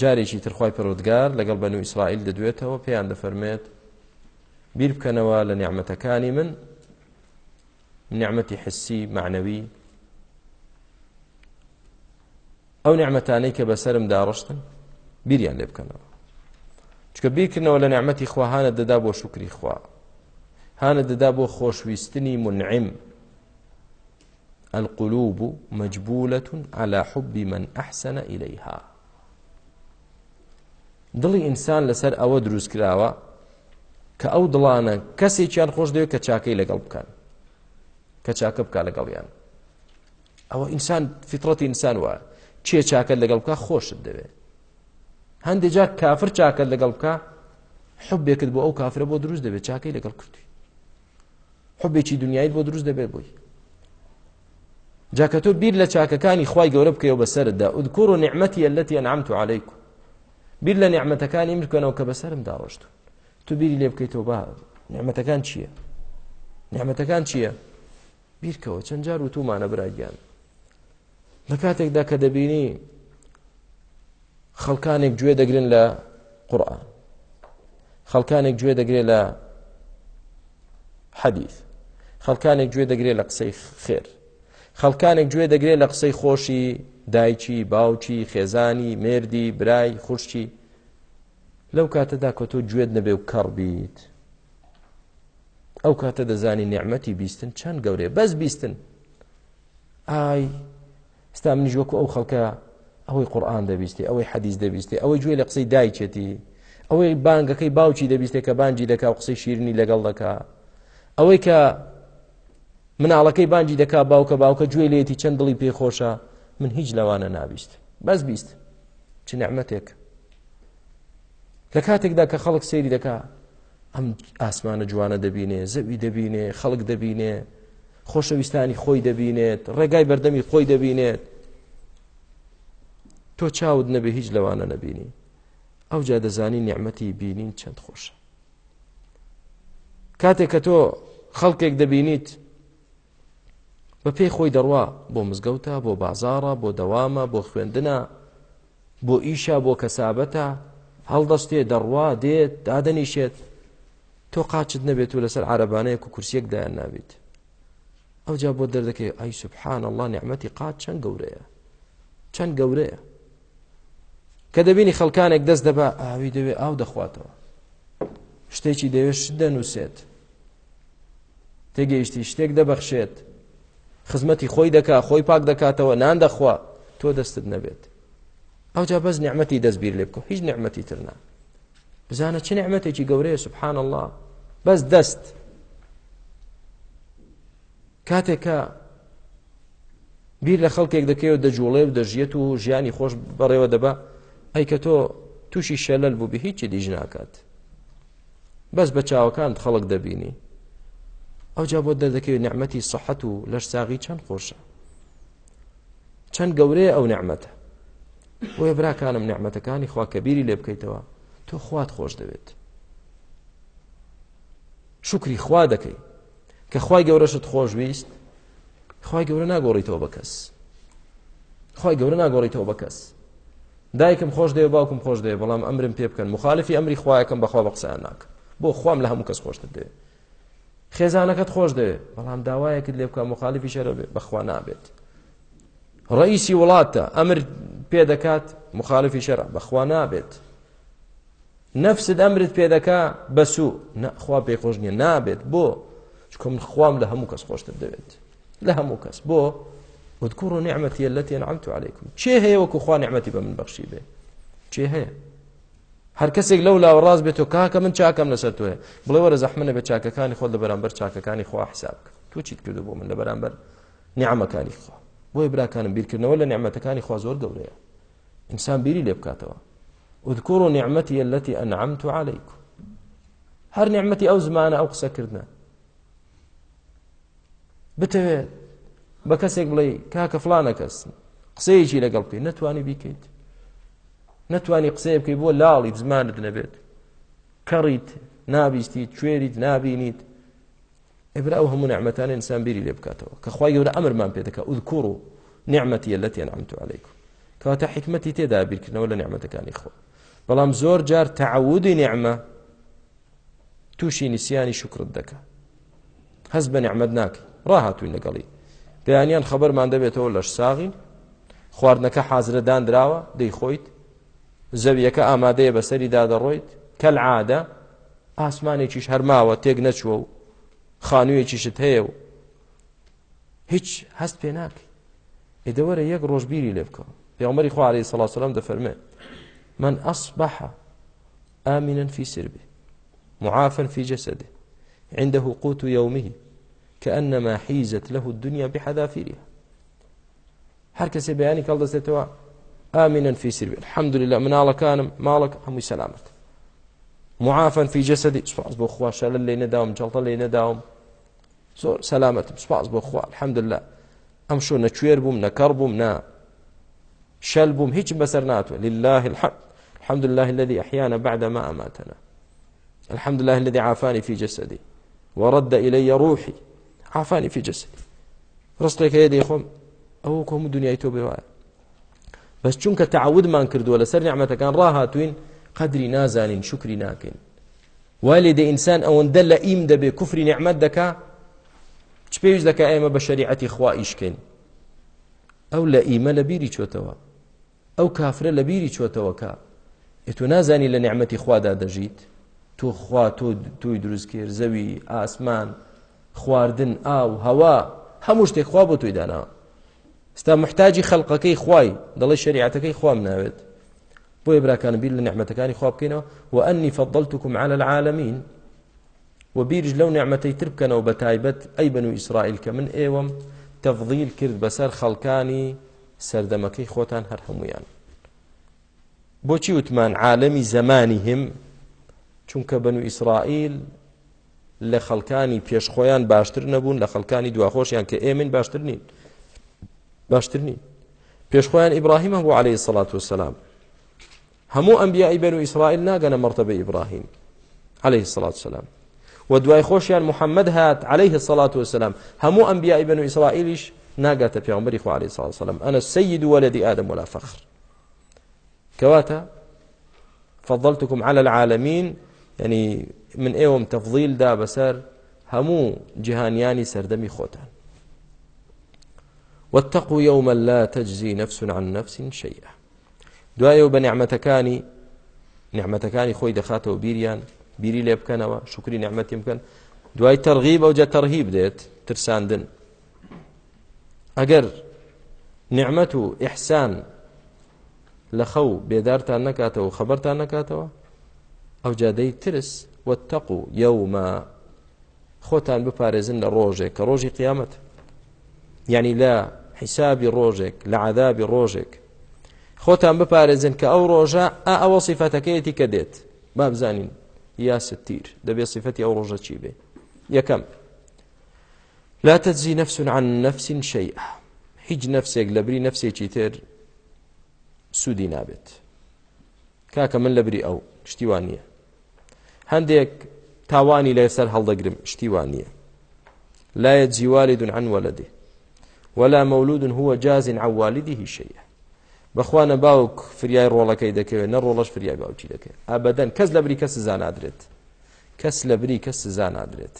جارێکی ترخوای پرۆودگار لەگەڵ بەن و ئیسرائیل دەدوێتەوە پێیان دەفەرمێت بیر بکەنەوە لە نیعممەتەکانی من نیعممەتی حسی معنەوی ئەو نیعممەتانەی کە بەسرم داڕشتن بیریان لێ بکەنەوە چکە بیرکردنەوە لە نعممەتی خواهانە دەدا بۆ شکری خوا هانە دەدا بۆ خۆشویستنی منعیم القلوب مجبولة على حب من أحسن إليها دڵی ئینسان لەسەر ئەوە دروست کراوە کە ئەو دڵانە کەسێکیان خۆش دەوێت کە چاکەی لەگەڵ بکەن کە چاکە بکە لەگەڵیان ئەوە ئینسان فترەتی ئینسان وە چێ چاکە لەگەڵ بکە خۆشت دەوێت هەندێک جا کافر چاکرد لەگەڵ بکە حبێکت بۆ ئەو کافرە بۆ دروست دەبێت چاکەی لەگەڵ کردی حبێکی دنیایت بۆ دروست دەبێت بۆی جاکە تۆ بیر لە چاکەکانی خی گەورە بکەیەوە بەسەردا ئودکور و نعممەتی ئەلەتی ئەنعمت و عیکم بیر لە نعممەتەکانی بکەنەوە کە بەسرم داوەشتون تو بیری لێ بکەیتەوە با نعممەتەکان چییە نعممەتەکان چییە بیرکەوە چەند جار و تومانە براگیان لە کاتێکدا کە دەبینی خەڵکانێک گوێ دەگرن لە قورآن خەڵکانێک گوێ دەگرێت لە حەدیث خەڵکانێک گوێ دەگرێت لە قسەی خێر خەڵکانێک گوێ دەگرێت لە قسەی خۆشی دایکی باوکی خێزانی مردی برای خوشتی لەو کاتەدا کە تۆ گوێت نەبێ و کەڕ بیت ئەو کاتە دەزانی نعممەتی بیستن چەند گەورێ بەس بیستن ئای ستا منیش وەکو ئەو خەڵکە ئەوەی قورآان دەبیستی ئەوەی حەدیث دەبیستی ئەوەی گوێ لە قسەی دایکێتی ئەوەی بانگەکەی باوکی دەبیستێ کە بانجی دەکا و قسەی شیرنی لەگەڵ دەکا ئەوەی کە مناڵەکەی بانجی دەکا باوکە باوکە گوێ لێتی چەند دڵی پێخۆشە من هیچ لەوانە نابیست بەس بیست چ نعممەتێک لە کاتێکدا کە خەڵک سێری دەکا ئەم ئاسمانە جوانە دەبینێ زەوی دەبینێ خەڵک دەبینێ خۆشەویستانی خۆی دەبینێت ڕێگای بەردەمی خۆی دەبینێت تۆ چاود نەبێ هیچ لەوانە نەبینی ئەو جا دەزانی نیعممەتی بینین چەند خۆشە کاتێک کە تۆ خەڵکێک دەبینیت بە پێی خۆی دەڕوا بۆ مزگەوتە بۆ بازارە بۆ دەوامە بۆ خوێندنە بۆ ئیشا بۆ کەسابەتە هەڵدەستێ دەڕوا دێت دادەنیشێت تۆ قاچت نەبێت و لەسەر عربانەیە و کورسێکدایان نابیت ئەوجا بۆ دەردەکەی ئای سوبحان الله نیعممەتی قات چەند گەورەیە چەند گەورەیە کە دەبینی خەڵکانێک دەست دەبا ئاوی دەوێ ئاو دەخواتەوە شتێکی دەوێت دەنووسێت تێگەیشتی شتێک دەبەخشێت خزمەتی خۆی دەکا خۆی پاک دەکاتەوە نان دەخوا تۆ دەستت نەبێت ئەوجا بەس نعممەتی دەستبیر لێ بکە هیچ نعممەتی ترنا بزانە چه نعممەتێکی گەورەیە سبحان الله بەس دەست کاتێکە بیر لە خەڵکێک دەکەی و دەجوڵێ و دەژیت و ژیانی خۆش بەڕێوە دەبە ئەی کە تۆ تووشی شەلەل بوو بە هیچی دیژ ناکات بەس بە چاوەکان خەڵک دەبینی ئەو جا بۆ دەردەکەوێت نعممەتی سەحەت و لەش ساغی چەند خۆشە چەند گەورەیە ئەو نعممەتە وەیە براکانم نعممەتەکانی خواکەبیری لێ بکەیتەوە تۆ خوات خۆش دەوێت شکری خوا دەکەی کە خی گەورەشت خۆش ویست خی گەورە ناگۆڕیتەوە بە کەس خی گەورە ناگۆڕیتەوە بە کەس دایکم خۆش دێ باوکم خۆش دێ بەڵام ئەمرم پێ بکەن مخالفی ئەمری خوایەکەم بەخوا بە قسەیان ناکە بۆ خام لە هەموو کەس خۆشتت دێ خێزانەکەت خۆش دێ بەڵام داوایەکت لێ بکە مخالفی شەرە بێ بەخوا نابێت ڕئیسی وڵاتە ئەمر پێ دەکات مخالفی شەرە بەخوا نابێت نەفست ئەمرت پێ دەکا بەسوو نەخوا پێی خۆش نیە نابێت بۆ چکم خوام لە هەموو کەس خۆشتت دەوێت لە هەموو کەس بۆ واذكروا نعمتي التي أنعمت عليكم چه هەیە وەکو خوا نعمەتی بە من بەخشی بێ چه هەیە هەر کەسێک لەو لاوە ڕاز بێت و کاکە من چاکەم لەسەر توێ بڵێ وەرە زەحمنە بە چاکەکانی خۆت لە بەرامبەر چاکەکانی خوا حساب تو چیت کردو بۆ من لە بەرامبەر نعمەکانی خوا بۆی براکانم بیرکردنەوە لە نعمەتەکانی خوا زۆر گەورەیە ئینسان بیری لێ بکاتەوە اذكروا نعمتي التي أنعمت عليكم هەر نعمەتی ئەو زمانە ئەو قسەکردە بتەوێت بە کەسێک بڵێ کاکە فلانە کەس قسەیەکی لەگەڵ بکەیت نتوانی بیکەیت نتوانی قسەیە بکەیت بۆ لاڵی زمانت نەبێت کەڕیت نابیستی کوێریت نابینیت ئبرا ئەو هەموو نعممەتان ئسان بیری لێ بکاتەوە کە خخوای گەورە ئەمرمان پێ دەکە ئودکوڕ و نعممەتیە لە تێنامت عیکم کەواتە حکمەتی تێدا بیرکردنەوە لە نعممەتەکانی خۆ بەڵام زۆر جار تعودی نعممە تووشی نیسیانی شکرت دەکە هەز بە نعممەد ناکە ڕاهاتوین لەگەڵی دەیانیان خەبەرمان دەبێتەوە لەش ساغین خواردنەکە حازرە دانراوە دەیخۆیت زەویەکە ئامادەیە بەسەری دادەڕۆیت کەل عادە ئاسمانێکیش هەرماوە تێک نەچوە و خانوویەکیشت هەیە و هیچ هەست پێ ناکەی ئێدەوەرە یەک ڕۆژبیری لێ بکەوە پێمەری خوارەی سەلاسەلام دەفەرمێ من ئەصبح آمنا في سربه معافا في جسده عنده قوت يومه كأنما حيزت له الدنيا بحذافيرها هەر کەسێ بەیانی کەڵ دەستێتەوە ئامینەن في سربێت الحەمدلی لە مناڵەکانم ماڵک هەمووی سەلامت معافەن في جەسەدی سپاس بۆ خوا شەلە لێ نەداوم جەڵتە لێ نەداوم زۆر سەلامەتم سپاس بۆ خوا الحەمدلله ئەم شۆ نەکوێر بووم نەکەڕ بووم نا شەل بووم هیچم بەسەر ناتوە لله الحمد الحمد لله الذي أحيانا بعد ما أماتنا الحمد لله الذي عافاني في جسدي ورد إلي روحي عفانی في جسدي ڕستێک هەیە دەیخۆم ئەوە کۆم دنیای تۆ بێواە بەس چونکە تعودمان کردووە لەسەر نیعممەتەکان ڕاهاتوین قدری نازانین شکری ناکەین والێ دە ئینسان ئەوەندە لە ئیم دەبێ کوفری نیعممەد دەکا چ پێویست دەکە ئێمە بە شریعەتی خوا ئیشکەین ئەو لە ئیمە لە بیری چۆتەوە ئەو کافرە لە بیری چۆتەوەکە تۆ نازانی لە نیعممەتی خوادا دەژیت تۆ خوا تۆ توی دروست کرد زەوی ئاسمان خواردن ئاو هەوا هەموو شتێک خوا بۆ توی داناوە ستا محتاجی خەڵقەکەی خوای دەڵی شریعەتەکەی خوام ناوێت بۆ ێبراکان بیر لە نعممەتەکانی خوا بکەینەوە و ئەنی فەدڵتکم على العالمین و بیرج لەو نعممەەی تر بکەنەوە بە تایبەت ئەی بن و ئیسرائیل کە من ئێوەم تەفضیل کرد بەسەر خەڵکانی سەردەمەکەی خۆتان هەر هەمویان بۆچی وتمان عالەمی زەمانی هم چونکە بن و ئیسرائیل لە خەڵکانی پێشخۆیان باشتر نەبوون لە خەڵکانی دواخۆشیان کە ئێمن باشتر نین باشتر نین پێشخۆیان ئیبراهیم هەبوو عليه سڵات وسلام هەموو ئەمبیای بەن و ئیسرائیل ناگەنە مرتبە ئیبراهیم عليه سڵات سلام و دوای خۆشیان محەممەد هات عليه سڵات وسلام هەموو ئەمبیای بەن و ئیسرائیلیش ناگاتە پیامبری خو عليه سڵ سلام ئەنە سید ولدی ئادەم ولا فخر کەواتە فضلتكم على العالمين يعني من ئێوەم تەفضیلدا بەسەر هەموو جیهانیانی سەردەمی خۆتان واتقوا يوما لا تجزي نفس عن نفس شيئا دوایە بە نعمەتەکانی نعمەتەکانی خۆی دەخاتەوە بیریان بیری لێ بکەنەوە شکری نعمەتی بکەن دوای تەرغیب ئەو جە تەرهیب دێت ترساندن ئەگەر نعمەت و ئیحسان لە خەو بێدارتان نەکاتەوە خەبەرتان نەکاتەوە ئەو جادەی ترس واتقوا يوما خۆتان بپارێزن لە ڕۆژێک کە ڕۆژی قیامەت یعنی لە حیسابی ڕۆژێک لە عذابی ڕۆژێک خۆتان بپارێزن کە ئەو ڕۆژە ئا ئەوە سیفەتەکەیەتی کە دێت با بزانین یاست تیر دەبێت سیفەتی ئەو ڕۆژە چی بێ یەکەم لا تجزی نفس عن نفس شيئا هیچ نفسێک لە بری نفسێکی تر سوودی نابێت کاکە من لە بری ئەو شتیوان نییە هەندێک تاوانی لە سەر هەڵدەگرم شتیوانە لا جیوالد عن ولده ولا مولود هو جاز عن والده شيئا بەخوانە باوک فریای ڕۆڵەکەی دەکەوێت نە ڕۆڵەش فریای باوکی دەکەوێت ئابدەن کەس لە بری کەس سزا نادرێت کەس لە بری کەس سزا نادرێت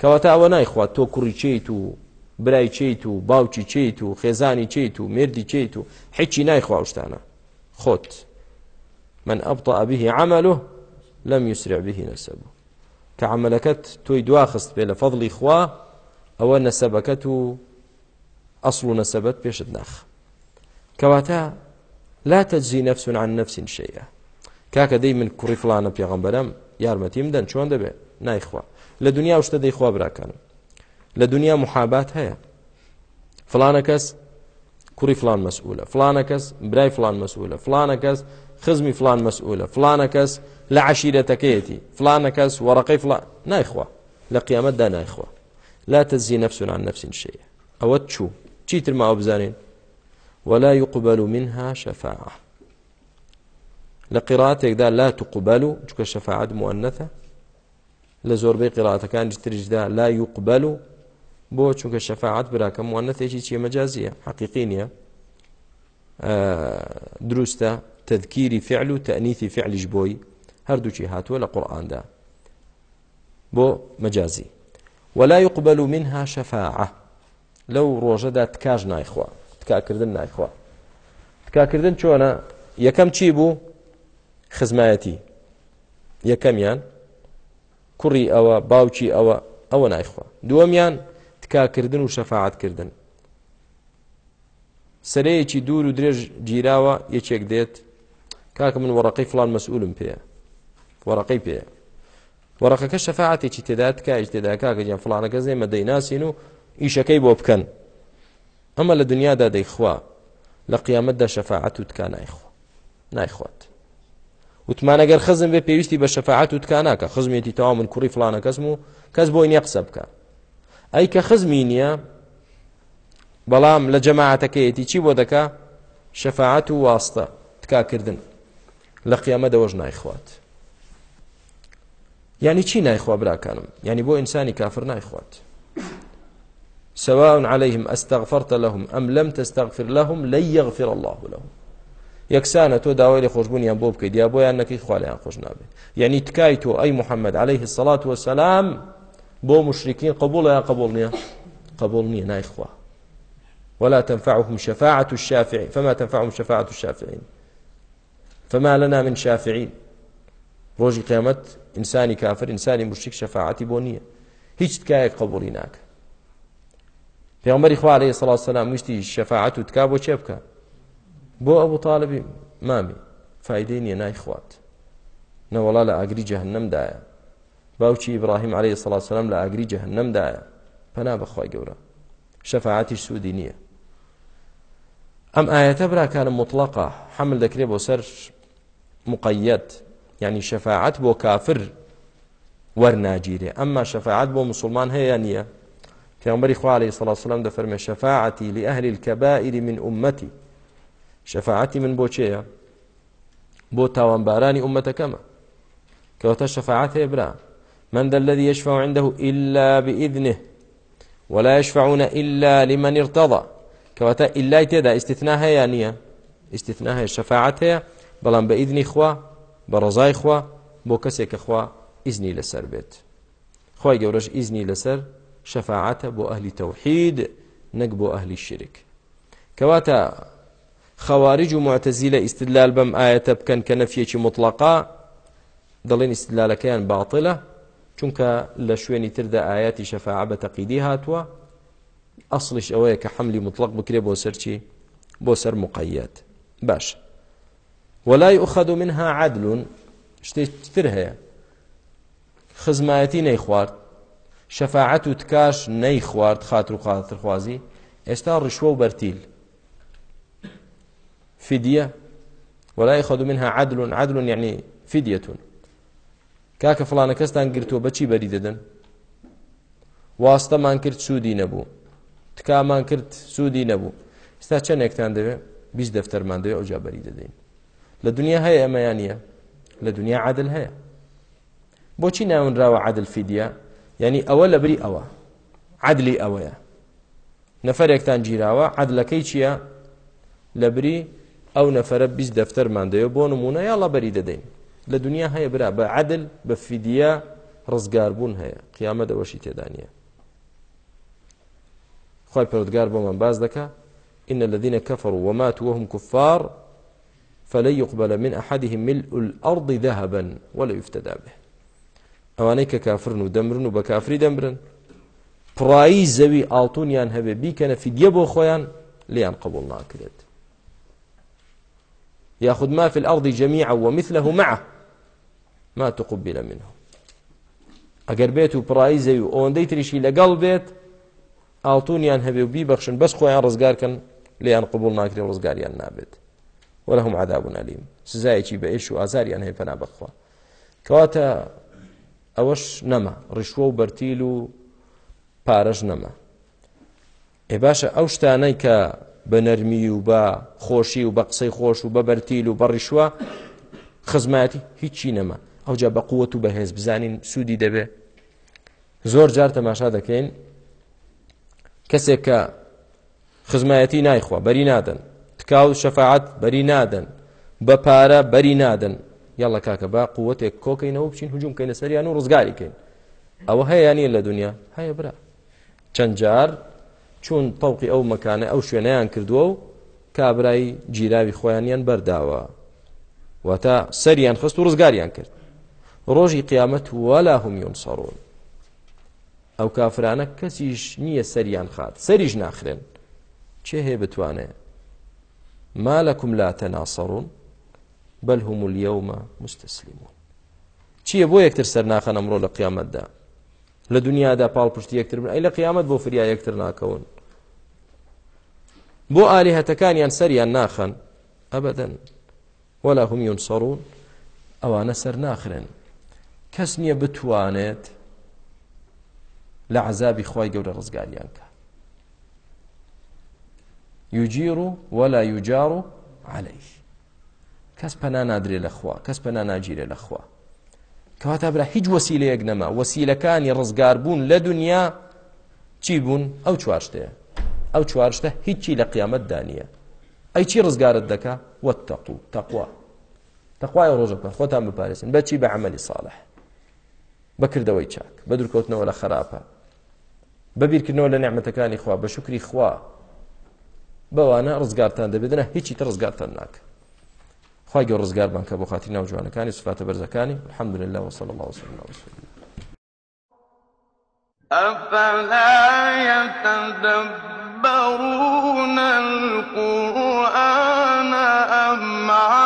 کەواتە ئەوە نایخوات تۆ کوڕی چیت و برای چیت و باوکی چیت و خێزانی چیت و مردی چیت و هیچی نایخواوشتانە خۆت من ئەبتە ئەبیهی عمله لەم یوسرع بهی نەسەبوو کە عملەکەت تۆی دواخست پێ لە فەضلی خوا ئەوە نەسەبەکەت و ئەسڵ و نەسەبەت پێشت ناخ کەواتە لا تەجزی نەفس عن نفسین شەیە کاکە دەی من کوڕی فلانە پێغەمبەرم یارمەتیم دەن چۆن دەبێت نایخوا لە دنیا شتە دەیخوا براکەنم لە دنیا محابات هەیە فلانە کەس کوڕی فلان مەسئولە فلانە کەس برای فلان مەسئولە فلانە کەس خزمی فلان مەسئولە فلانە کەس لە عشیرەتەکەیەتی فلانە کەس وەڕقەی فلان نایخوا لە قیامەتدا نایخوا لا تزی نفسونان نفسین شەیە ئەوە چوو چیتر ماوە بزانین ولا يقبل منها شفاعة لقراءتك لا تقبل جك شفاعة مؤنثة لزور بي قراءتك كان ترجدا لا يقبل بو چونکە شەفاعت براکە موانەتێکی چیە مەجازیە حقیقینە دروستە تذكيري فعل و تەنیتی فعلیش بۆی هەردووچی هاتووە لە قورآاندا بۆ مەجازی ولا يقبل منها شفاعة لەو ڕۆژەدا تکاژ نایخوا تکاکردن نایخوا تکاکردن چۆنە یەکەم چی بوو خزمایەتی یەکەمیان کوڕی ئەوە باوکی ئەوە ئەوە نایخوا دووەمیان تکاکردن و شەفاعتکردن سەرەیەکی دوور و درێژ گیراوە یەکێک دێت کاکە من وەڕقەی فلان مەسئولم پێ وەڕقەی پێ وەڕقەکە شەفاعاتێکی تێدات کایش تێدا کاکە جیان فلانەکە زێمە دەیناسین و ئیشەکەی بۆ بکەن ئەمە لە دنیادا دەیخوا لە قیامەتدا شەفاعەت و تکان نایخوا نایخوات وتمانەگەر خزم بێ پێویستی بە شەفاعەت و تکاناکە خزمێتی تەوا من کوڕی فلانە کەسم و کەس بۆی نیە قسە بکە ئەی کە خزمی نییە بەڵام لە جەماعەتەکەیەتی چی بۆ دەکا شەفاعەت و واستە تکاکردن لە قیامە دەوەژ نایخوات ینی چی نایخوا براکانم ینی بۆ ئینسانی کافر نایخوات سواء عليهم استغفرت لهم أم لم تستغفر لهم لن يغفر الله لهم یەکسانە تۆ داوای لە خۆشببوونیان بۆ بکەیت یا بۆیان نەکەی خالیان خۆش نابێت یعنی تکای تۆ ئەی محەممەد عليه السلات وسلام بۆ مشرکین قبول یان قبول نییە قبول نییە نایخوا ولا تنفعهم شفاعة الشافعين فما تنفعهم شفاعة الشافعين فما لنا من شافعين ڕۆژی قیامەت ئینسانی کافر ئینسانی مشتێک شەفاعتی بۆ نییە هیچ تکایەک قبولی ناکە پێمەری خوارەیە سەڵات سەسلام وشتی شەفاعت و تکا بۆ چێ بکە بۆ ئەوە تاالبی مامی فیدەی نییە نایخوات نەوەڵا لە ئاگری جەهنەمدایە باوچی ئبراهیم عليه سڵات سلام لە ئاگری جەهنەمدایە پەنا بەخوای گەورە شەفاعتی سوودی نییە ئەم ئاەتە براکانم مطلقە حمل دەکرێت بۆ سەر مقەت ینی شەفاعت بۆ کافر وەرناگیرێ ئەمما شەفاعت بۆ مسلمان هەیە نییە پێمبەری خوارەی سەڵسلام دەفەرمێ شەفاعتی لی ئەهلی کەبائری من عومەتی شەفاعتی من بۆ چێە بۆ تاوانبارانی عومەتەکەمە کەوتە شەفاعت هەیە برا من ذا الذي يشفع عنده إلا بإذنه ولا يشفعون إلا لمن ارتضى كواتا إلا تدا استثناء هي نية استثناء هي شفاعت هي بەڵام بە ئیدنی خوا بە ڕزای خوا بۆ کەسێک کە خوا ئیزنی لەسەر بێت خی گەورەش ئیزنی لەسەر شەفاعاتە بۆ ئەهلی تەوحید نەک بۆ ئەهلی شرک کەواتە خەواریج و معتەزی لە ئیسلال بەم ئاەتە بکەن کە نەفیەکی مطلقا دەڵێن ئیسلالەکەیان باڵە چونکە لە شوێنی تردا ئاياتی شەفاع بە تەقیدی هاتووە ئەسڵش ئەوەیە کە حملی مطلق بکرێ بۆ سەرچی بۆ سەر مقەت باش ولا يؤخذ منها عدل شتێتتر هەیە خزمایەتی نەیخوارد شەفاعەت و تکاش نەیخوارد خاتر و خاترخوازی ئێستا ڕشوە و بەرتیل فدیە ولا يأخذ منها عدل عدل يعني فدية كاك فلان كستان قرتو بچي بري ددن واستمان كرت سودي نبو تكامان كرت سودي نبو استا چنك تان دوي 20 دفتر من دوي اوجا بري ددين لە دنیا هەیە ئەمەیان نیە لە دنیا عادل هەیە بۆچی ناونراوە عادل فیدیا ینی ئەوە لە بری ئەوە عادلی ئەوەیە نەفرێکتان گیراوە عادلەکەی چییە لە بری ئەو نەفرە بیست دەفتەرماندەوە بۆ نمونە یاڵە بەری دەدەین لە دنیا هەیە برا بە عادل بە فیدیا ڕزگاربوون هەیە قیامە دەوەشی تێدانە خی پرودگار بۆ من باز دەکە إن الذين كفروا وماتوا وهم كفار فلا يقبل من أحدهم ملء الأرض ذهبا ولا يفتدى به ئەوانەی کە کافرن و دەمرن و بە کافری دەمرن پڕایی زەوی ئاڵتونیان هەبێ بیکەنە فیدە بۆ خۆیان لیان قبول ناکرێت ياخذ ما في الأرض جميعا ومثله معه ما تقبل منه ئەگەر بێت و پڕایی زەوی و ئەوەندەی تریشی لەگەڵ بێت ئاڵتونیان هەبێ و بیبەخشن بەس خۆیان ڕزگارکەن لیان قبول ناکرێت ڕزگاریان نابێت وەلهم عذابون ئەلیم سزایەکی بە ئێش و ئازاریان هەیە پەنا بەخوا کەواتە ئەوەش نەما ڕشوە و بەرتیل و پارەش نەما ئێ باشە ئەو شتانەی کە بە نەرمی و بە خۆشی و بە قسەی خۆش و بە بەرتیل و بە ڕیشوە خزمەتی هیچی نەما ئەوجا بە قووەت و بەهێز بزانین سوودی دەبێ زۆر جار تەماشا دەکەین کەسێک کە خزمایەتی نایخوا بەری نادەن تکاو و شەفاعت بەری نادەن بە پارە بەری نادەن یاڵە کاکە با قوتێک کۆکەینەوە بچین هجووم کەین لەسەریان و ڕزگاریکەین ئەوە هەیە نیە لە دنیا هەیە برا چەند جار چون تەڵقی ئەو مەکانە ئەو شوێنەیان کردووە و کابرای جیراوی خۆیانیان بەرداوە واتە سەریان خست و ڕزگاریان کرد ڕۆژی قیامەت ولا هم یونسەڕون ئەو کافرانە کەسیش نییە سەریان خات سەریش ناخرێن چه هەیە بتوانێت ما لكم لا تناصرون بل هم اليوم مستسلمون چییە بۆ یەکتر سەر ناخەن ئەمڕۆ لە قیامەتدا لە دنیادا پاڵ پشتی یەکتر بن ئەی لە قیامەت بۆ فریا یەکتر ناکەون بۆ ئالیهەتەکانیان سەریان ناخەن ئەبەدەن وەلا هم یونسەڕون ئەوانە سەر ناخرێن کەس نییە بتوانێت لە عذابی خی گەورە ڕزگاریان کە یوجیر و وەلا یوجار و عليه کەس پەنا نادرێ لەخوا کەس پەنا ناگیرێ لەخوا کەواتە برا هیچ وەسیلەیەک نەما وەسیلەکانی ڕزگاربوون لە دنیا چی بوون ئەو چوارشتەیە ئەو چوارشتە هیچی لە قیامەت دانیە ئەی چی ڕزگارت دەکا وەتەقو تەقوا تەقوای ڕۆژە بکەن خۆتان بپارێسن بەچی بە عملی ساڵح بەکردەوەی چاک بە درکەوتنەوە لە خراپە بەبیرکردنەوە لە نعممەتەکانی خوا بە شکری خوا بەوانە ڕزگارتان دەبێتە هیچی تر ڕزگارتان ناکە خی گە ڕزگارمان کە بۆ خاتی ناوجوانەکانی سفاتە بەرزەکانی الحمد لله وصل الله وسلم أفلا يتدبرون القرآن أم